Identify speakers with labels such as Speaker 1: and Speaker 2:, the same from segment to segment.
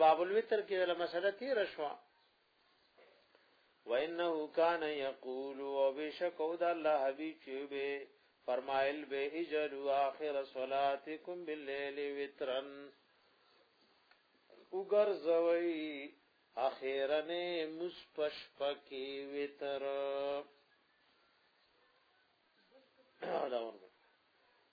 Speaker 1: باب الوتر کې د مسله تیر شو وانه کان یقول او بشکو د الله حبیب چې به فرمایل به اجل اخر صلاتکم باللیل وترن وګرځوي اخیرنه مصپش پکې وتر دا ورته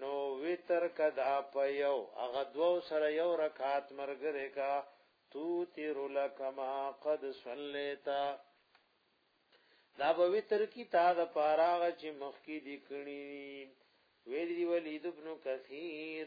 Speaker 1: نو وتر که دا په یو هغه دوو سره یو رکعت مرګره کا توتر لک ما قد صلیتا دا به وتر کی تا د پاراغه چې مخکی دی کړی ویل دی ولید ابن کثیر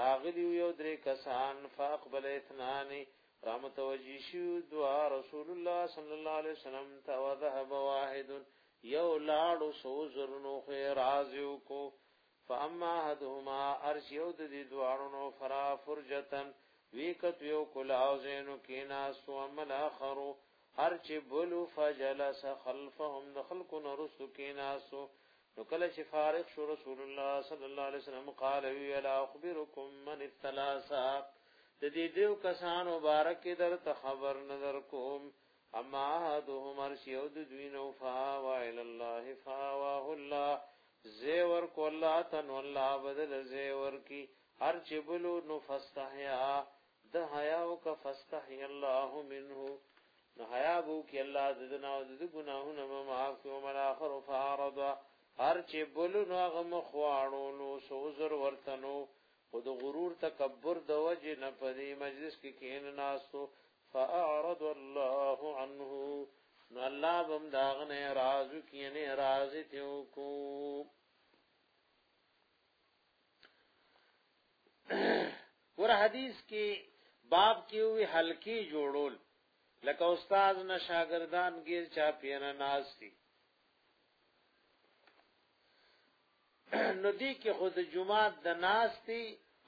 Speaker 1: راغلي یو درې کسان فاقبل اثنان را متوجی شو دوا رسول الله صلی الله علیه وسلم ته وذهب واحد یو لاړو سو زرنو خو رازو کو فاما حدهما ارش یو د دې دواړو نو فرا فرجتن ویکت یو کلا او زینو کینا سو عمل اخرو ارچ بلو فجلس خلفهم د خلقو نرسو کینا سو نو کله چې فارغ شو رسول الله صلی الله علیه وسلم قال وی الا اخبرکم من الثلاثه د دې دیو کسان مبارک در ته خبر نظر کوم اما احدهم ارشیو د دوی نو فا وعلى الله فا واه الله زیور کو الله تن الله بدل زیور کی هر چې بلو نو فاستحیا ده حیا وکه فاستحی الله منه نو حیا بو کی الله د دنا او د ګناهونه معاف کی او من اخر فارض هر چې بل نو هغه مخواړو نو سوزر ورتنو خود غرور تکبر د وجه نه پدې مجلس کې کین ناسو فاعرض الله عنه نو الله بم داغنه راز کینه راز تیو کو ور حدیث کې باب کې وی حلقې جوړول لکه استاد نه شاګردان غیر چا پیانه ناز دي نو دی کې خود جمعات د ناس دي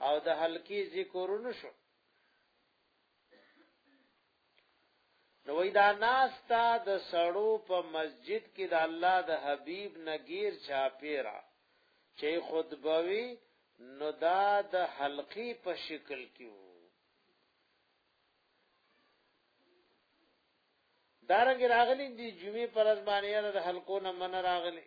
Speaker 1: او د حلقې ذکرونه شو نو وای دا ناستا د سړو په مسجد کې د الله د حبیب نګیر چا پیرا چې خطبه وی نو دا د حلقې په شکل کې وو دارنګ راغلی دی جمعې پر ازمانه د حلقو نه من راغلی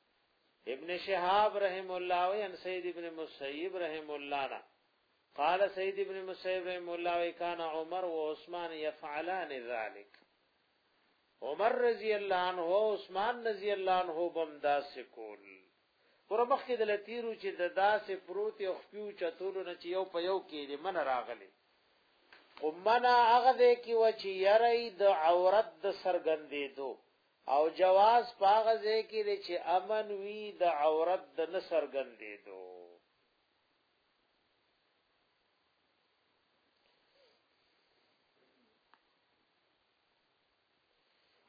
Speaker 1: ابن شهاب رحم الله او ان سید ابن مسیب رحم الله نا قال سید ابن مسیب رحم الله و کان عمر و عثمان یفعلان ذلک عمر رضی الله عنه او عثمان رضی الله عنه بم داس کول پر مخ کې د لتیرو چې د داس پروت او خپیو چتولو نه چې یو په یو کې دې من راغلي قمنا هغه دې کې و چې یری د عورت د سرګندې دو او جواز پاغه ځای کې دی چې امن وي د عورت د نصر ګندې دو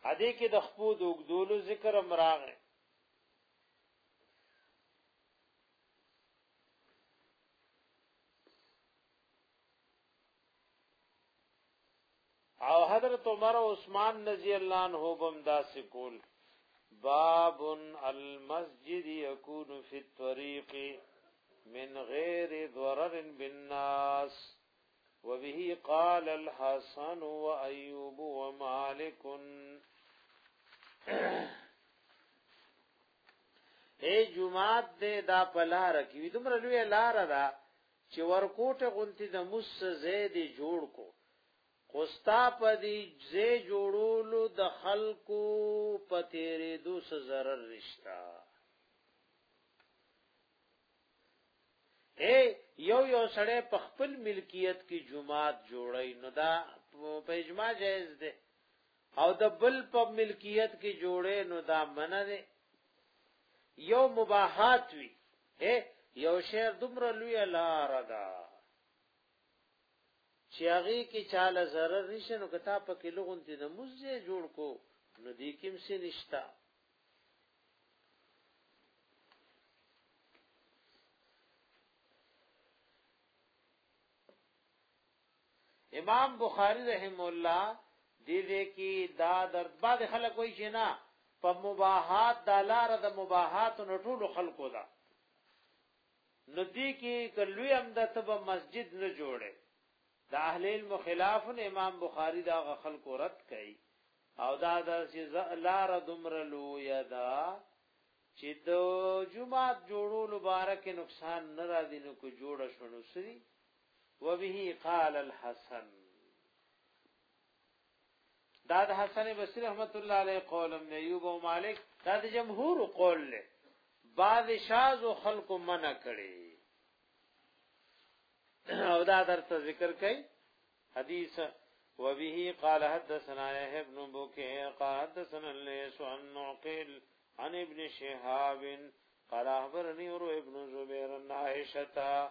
Speaker 1: هدي کې د خپو د وګدولو ذکر امراغه او حضرت عمر او عثمان رضی الله عنهم دا سکول باب المسجد يكون في الطريق من غير ضرر بالناس وبه قال الحسن وايوب ومالك اے جمعات دے دا پلار کی دومره لوی لار دا چی ورکوټه غونتی د موس څه ځای دی جوړ کو خو ستا په دی ځای جوړولو د خلکو په تیریدو څه ضرر نشته اے یو یو سړی په خپل ملکیت کې جمعات جوړی نو دا په اجماع جایز دی او د بل په ملکیت کې جوړې نو دا منه دی یو مباحات وی اے یو شعر دومره لوی لار ده چې هغه کې چاله zarar نشه نو کتاب پکې لغونتی د مزه جوړ کو نو دې کوم څه نشتا امام بخاری رحم الله دې دې کې دا درد بعد خلک وایي چې نه په مباحات د لار د مباحات نو ټول خلکو دا نو دې کې کلوې هم د تب مسجد نه جوړه د اهل علم خلاف امام بخاری دا خلکو رد کړي او دا د لار دمر لو یدا چې د جمعات جوړولو بارکه نقصان نه را دي نو کو جوړ شونو سری وبه قال الحسن دا د حسن بصری رحمت الله علیه قولم نه ایوب او مالک دا د جمهور قول له بعض شاز او خلق منع کړي او دا درته ذکر کړي حدیث وبه قال حدثنا يحيى بن بكير قال حدثنا الليث عن نعقل عن ابن شهاب قال اخبرني ابن زبير عن عائشه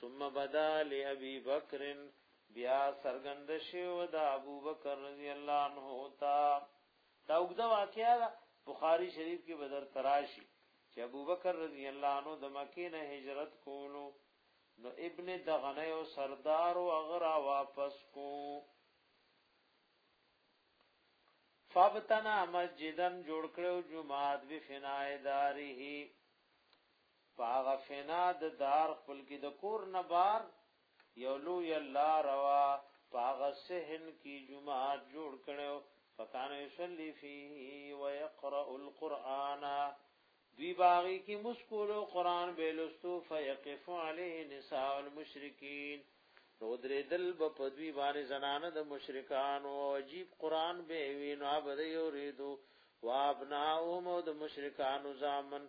Speaker 1: ثم بدا لابی بکر بیا سرګند شو د ابوبکر رضی الله عنه تا دا وګدا واقعا بخاری شریف کې بدر تراشی چې ابوبکر رضی الله عنه د مکې نه هجرت کولو نو ابن دغنه او سردار او اغرا واپس کو فابتنا مسجدن جوړ کړو جمعات بفنای داره په هغه فنا د دار خپل کې د کور نه بار یو لوی لار وا په هغه صحن کې جمعات جوړ کړو فکان یصلی فیه ويقرأ القرآن دوی باغی کی مسکولو قرآن بیلستو فیقف علیه نساء المشرکین نو درې دل به په دوی باندې زنانه د مشرکانو او عجیب قرآن به وی نو به یو ریدو وابناهم د مشرکانو زامن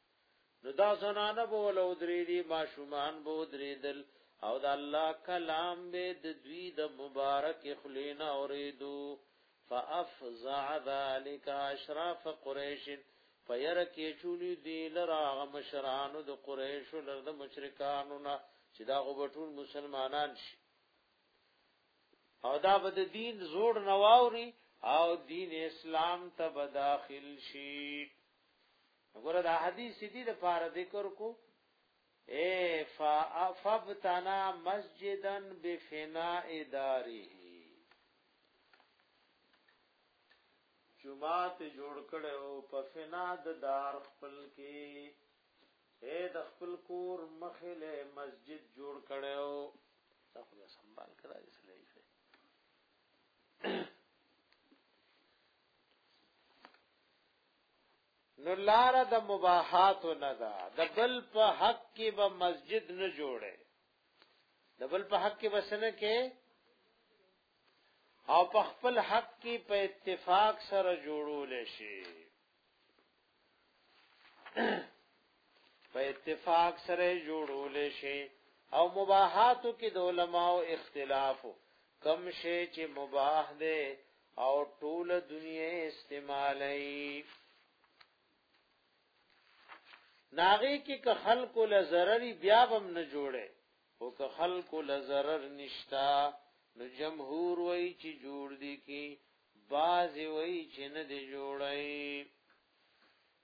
Speaker 1: نو دا زنانه به ول ودرېدي ماشومان به ودرېدل او د الله کلام به د دوی د مبارک خلینا اوریدو فافزع ذلك اشراف قريش فیر کې چولی دی لراغ مشرانو د قریش لر د مشرکانو نه چې دا غوټول مسلمانان شي او دا بد دین زوړ نواوري او دین اسلام ته بداخل شي وګوره دا حدیث دې د پاره ذکر کو اے فابتنا مسجدن بفناء داره جمعات جوړ کړو په فنا د دار خپل کې اے د خپل کور مخله مسجد جوړ کړو تاسو یې سنبال کړئ اسلام نو لار د مباحات نه ده د بل په حق کې به مسجد نه جوړه د بل په حق کې بسنه کې او په خپل حق کې په اتفاق سره جوړول شي په اتفاق سره جوړول شي او مباحاتو کې د علماو اختلاف کم شي چې مباح ده او ټول دنیا استعمالي ناغي کې که خلق له ضرري بیا هم نه جوړي او که خلق له ضرر نشتا نو جمهور وای چې جوړ دي کې باز وای چې نه دی جوړي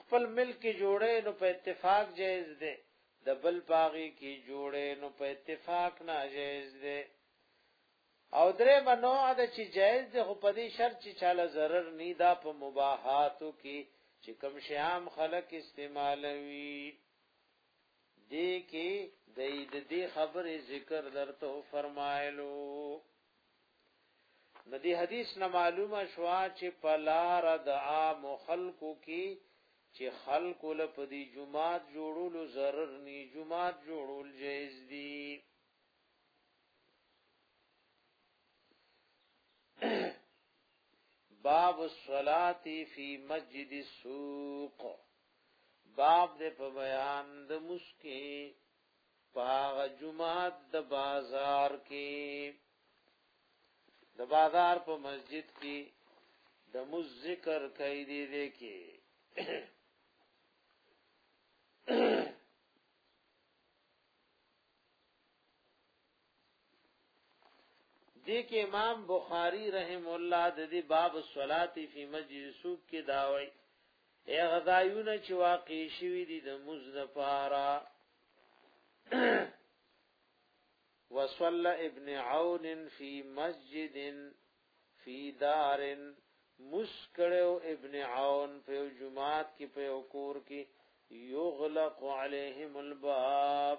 Speaker 1: خپل ملک کی جوړی نو په اتفاق جایز دی د بل په هغی کی جوړی نو په اتفاق ناجایز دی او درېمه نوع ده چې جایز دی خو په دې شرط چې چاله ضرر نی دا په مباحاتو کی چې کوم شی عام خلک استعمالوي دې کې د دې خبرې ذکر درته فرمایلو نو دی حدیث نه معلومه شوا چې پلار د عام خلکو کې چې خلکو له پدی جمعات جوړولو zarar ني جمعات جوړول جایز دي باب الصلاه فی مسجد السوق باب دې په بیان د مسکی په هغه جمعات د بازار کې د بازار په مسجد کې د مز ذکر کوي دی دی کې دې کې امام بخاری رحم الله د دې باب الصلات فی مسجد سوق کې دا وایي اے غزایونه چې واقع شوی دي د مزنفارا وصلى ابن عون فی مسجد فی دار مسکړو ابن عون په جمعات کې په کور کې یغلق علیهم الباب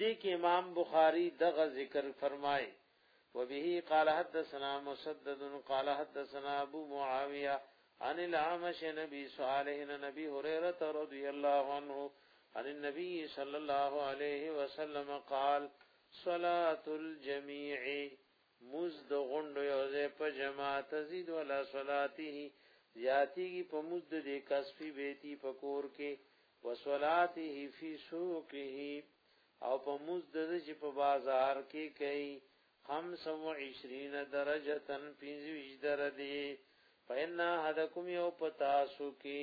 Speaker 1: دې کې امام بخاري دغه ذکر فرمایي وبه قال حدثنا مسدد قال حدثنا ابو معاويه عن العامش نبي صالح نبي هريره رضي الله عنه عن النبي صلى الله عليه وسلم قال صلاة الجميع مونځ د غونډو یو ځای په جماعت تزيد ولا صلاته زیاتیږي په مونځ د دې کس فی بیتی په کور کې وصلاته فی سوقه او په مونځ د دې چې په بازار کې کوي 25 درجه تن 25 درجه فإن أحدكم يو پتاسو کې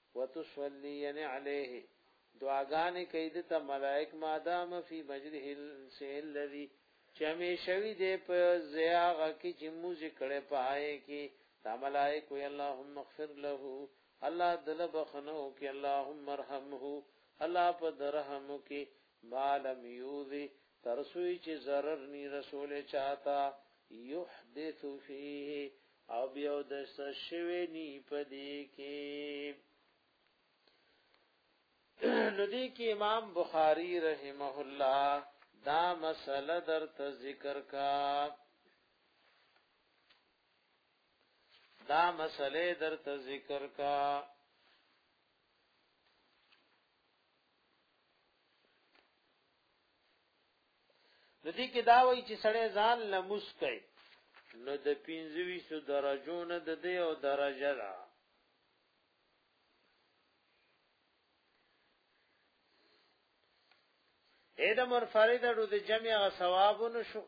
Speaker 1: وتصلين عليه دعاګانې کوي ده ته ملائک مادام فی مجره الانسه الذي چې همیشه وي دی په ځای هغه کې چې موز کړی په هغې کې دا ملائک وي اللهم اغفر له الله دل بخنو کې اللهم ارحمه الله په درهم کې مالم یوذي ترسوی چې ضرر نی رسول چاته یحدث فيه او بیا د څه شوی نی پدې کې نو دې کې امام بخاری رحمه الله دا مسله درته ذکر کا دا مسله درته ذکر کا نو دې کې دا وایي چې سړی ځان لمس کوي نو د 25 درجو نه د دې او درجه ده اې د منفرد اړو د جمع غ ثوابونه شو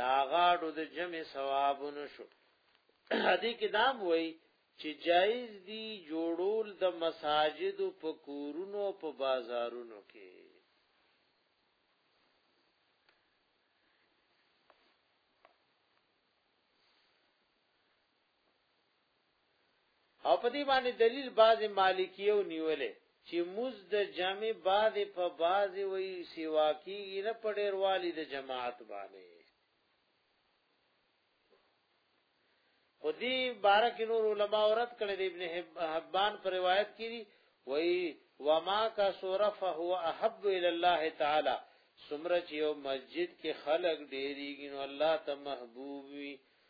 Speaker 1: دا غاډو د جمع ثواب نشو هدي کې دام وای چې جایز دي جوړول د مساجد په کورونو په بازارونو کې او په دې باندې دلیل بعض مالکیو نیولې چې موز د جامع بعض په بعض وی سیوا کیږي نه په ډیر والی د جماعت باندې خو دې بارک نور علما اورت کړي ابن حبان پر روایت کړي وی وما کا سورف هو احب الى الله تعالی سمره چې یو مسجد کې خلق ډیریږي نو الله ته محبوب وي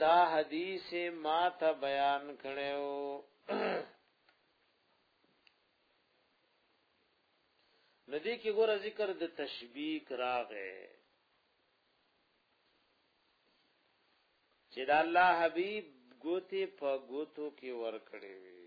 Speaker 1: دا حدیث ما ته بیان کړو ندی کې ګور ذکر د تشبیه راغې چې دا الله حبیب ګوتی په ګوتو کې ور کړې وي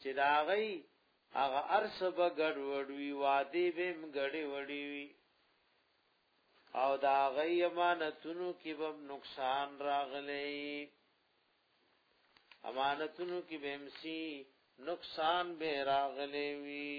Speaker 1: چې د هغوی هغه هر څه به ګډوډ وي، وعدې به هم ګډې وډې وي او د هغوی امانتونو کې به هم نقصان راغلی، امانتونو کې به هم څه نقصان به راغلی وي.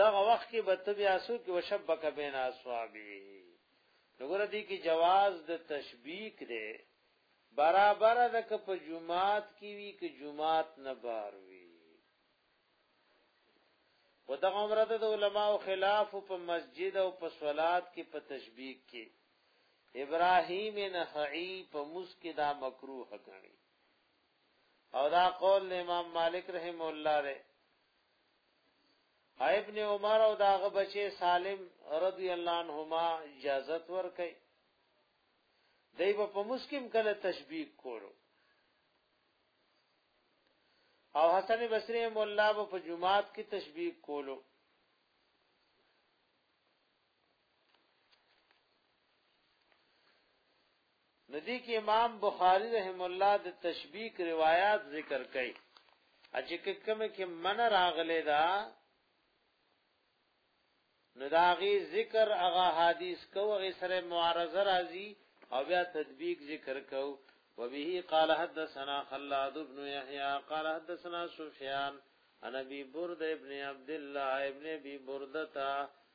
Speaker 1: دغه وخت کې به ته بیا سو کې وشبک بین اصحابه نو ګره دي کې جواز د تشبیک دی برابر ده که په جمعات کې وی که جمعات نه بار وی و دغه عمره د علماو خلاف په مسجد او په صلات کې په تشبیک کې ابراهیم نحعی په مسکه دا مکروه غني او دا قول امام مالک رحم الله له ابن عمر او داغه بچي سالم رضی الله عنهما اجازه ور کوي دای په مسکم کله تشبیه کولو او حسن بصری مولا په جمعات کې تشبیه کولو ندی کې امام بخاری رحم الله د تشبیه روایت ذکر کړي اجه کې کوم کې من راغله دا نداغي ذکر هغه حدیث کو هغه سره معارضه راځي او بیا تطبیق ذکر کو وبه قال حدثنا خلاد بن يحيى قال حدثنا سفيان عن ابي برده ابن عبد الله ابن ابي برده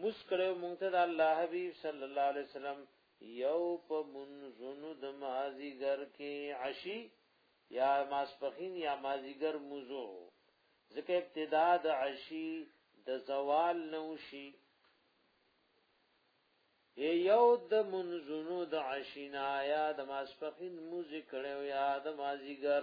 Speaker 1: مونځ کړی او مونږ ته د الله حبیب صلی الله علیه وسلم یو په منځونو د مازیګر کې عشی یا ماسپخین یا مازیګر موزو ځکه ابتدا د عشی د زوال نوشي یو د منځونو د عشینا یا د ماسپخین موزیک کړو یا د مازیګر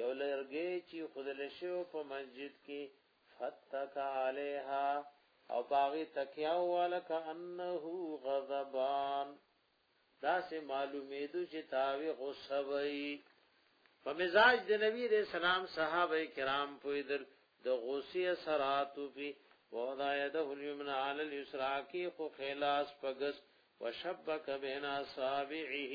Speaker 1: یو لرګی چی خودل شو په مسجد کی فتک علیها او پاغی تکیاو والا که انه غضبان دا سه معلومیدو چې تاوی غصه وی په مزاج د نبی رسول سلام صحابه کرام پویدل د غصې سرات پی وضع يده اليمنى على اليسرى کی خو خلاص پګس وشبک بین اصابعه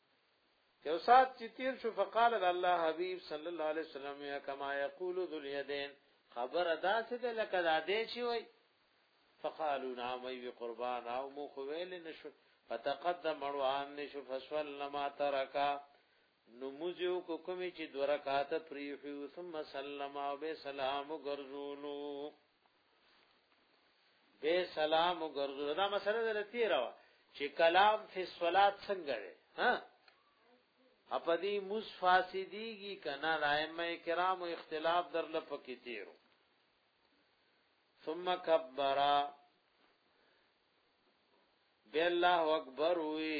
Speaker 1: یو سات چې تیر شو فقال الله حبیب صلی الله علیه وسلم یا کما یقول ذو الیدین خبر ادا څه ده لکه دا دې شي وای فقالوا نعم وی قربان او مو خو ویل نشو فتقدم روان نشو فسول لما ترکا نموزیو کو کمی چې دو رکعات پریحو ثم سلم او به سلام ګرځولو به سلام ګرځو دا مسله ده لتی راو چې کلام فی الصلات څنګه ده ها اپدی مز فاسدیږي کنا رایمه کرام او اختلاف در لپکې تیرو ثم کبرا بی الله اکبر وی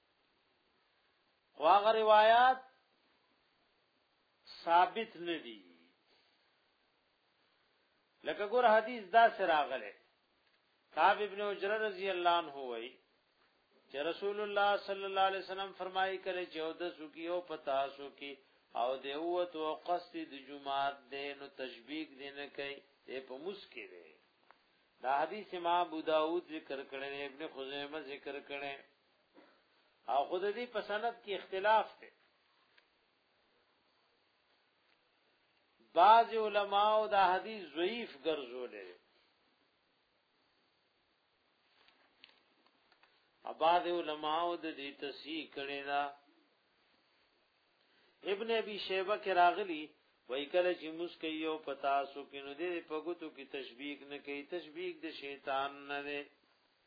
Speaker 1: خو هغه روایت ثابت نه دي لکه ګور حدیث دا سراغله کعب ابن عجرہ رضی اللہ عنہ وی چې رسول الله صلی الله علیه وسلم فرمایي کله چې او د سکی او پتا سو کی او د اوت او قصد د جمعات دین او تشبیق دین کوي ته په مسکی دی دا حدیث ما ابو داود ذکر کړی ابن خزیمه ذکر کړی او خود دې په سند کې اختلاف دی بعض علماء دا حدیث ضعیف ګرځولې اباد علماء د دې تصحیح کړي دا ابن ابي شيبه کې راغلي وای کله چې مسکی یو پتا سو کې نو دې په ګوتو کې تشبیه نه کوي تشبیه د شیطان نه دی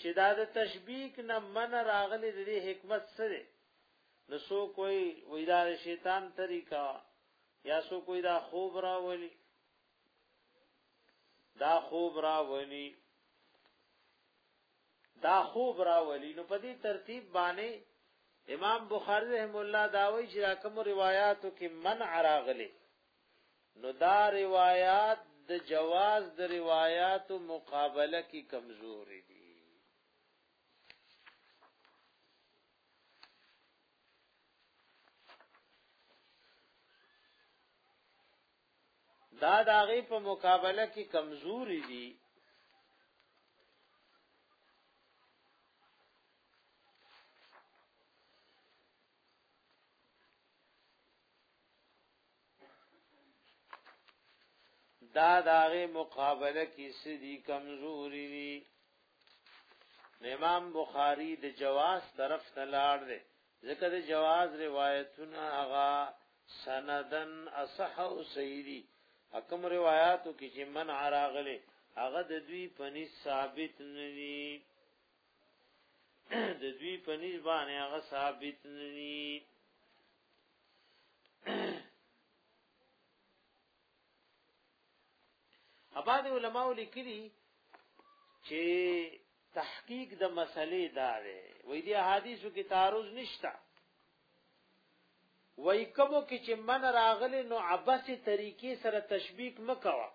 Speaker 1: چې دا د تشبیک نه من راغلی د دې حکمت سره نو سو کوئی وې دا شیطان طریقہ یا سو کوئی دا خوب راولي دا خوب راولي دا خوب راولي نو په دې ترتیب باندې امام بخاری رحم الله دا وایي چې کوم روایتو کې من راغلی نو دا روایات د جواز د روایاتو مقابله کې کمزوري دي دا داغه په مقابله کې کمزوري دي دا داغه مقابله کې سدي کمزوري دي امام بخاری د جواز طرف ته لاړ دی ځکه د جواز روایتونه هغه سندن اصح او سیدی حکم روایتو کې چې من عراغله هغه د دوی پنی ثابت ندي د دوی پنی باندې هغه ثابت ندي اباد علماء لیکلي چې تحقیق د مسلې دا دی وې دي حدیثو کې تعارض نشتا وې کومو کې چې من راغلی نو عباسي طریقې سره تشبیک مکوا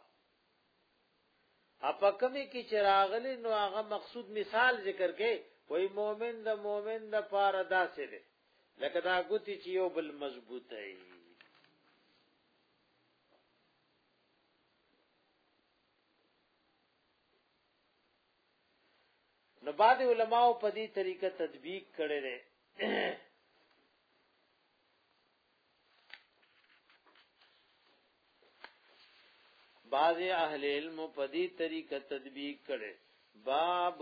Speaker 1: اپا کمی کی چراغلی نو هغه مقصود مثال ذکر کې وای مؤمن د مؤمن د پاره داسې دی لکه دا ګوتی چې یو بل مضبوطه ای نو بعد علماء په دې طریقه تطبیق کړي دي بعض اهل علم په دې طریقه تطبیق کړي باب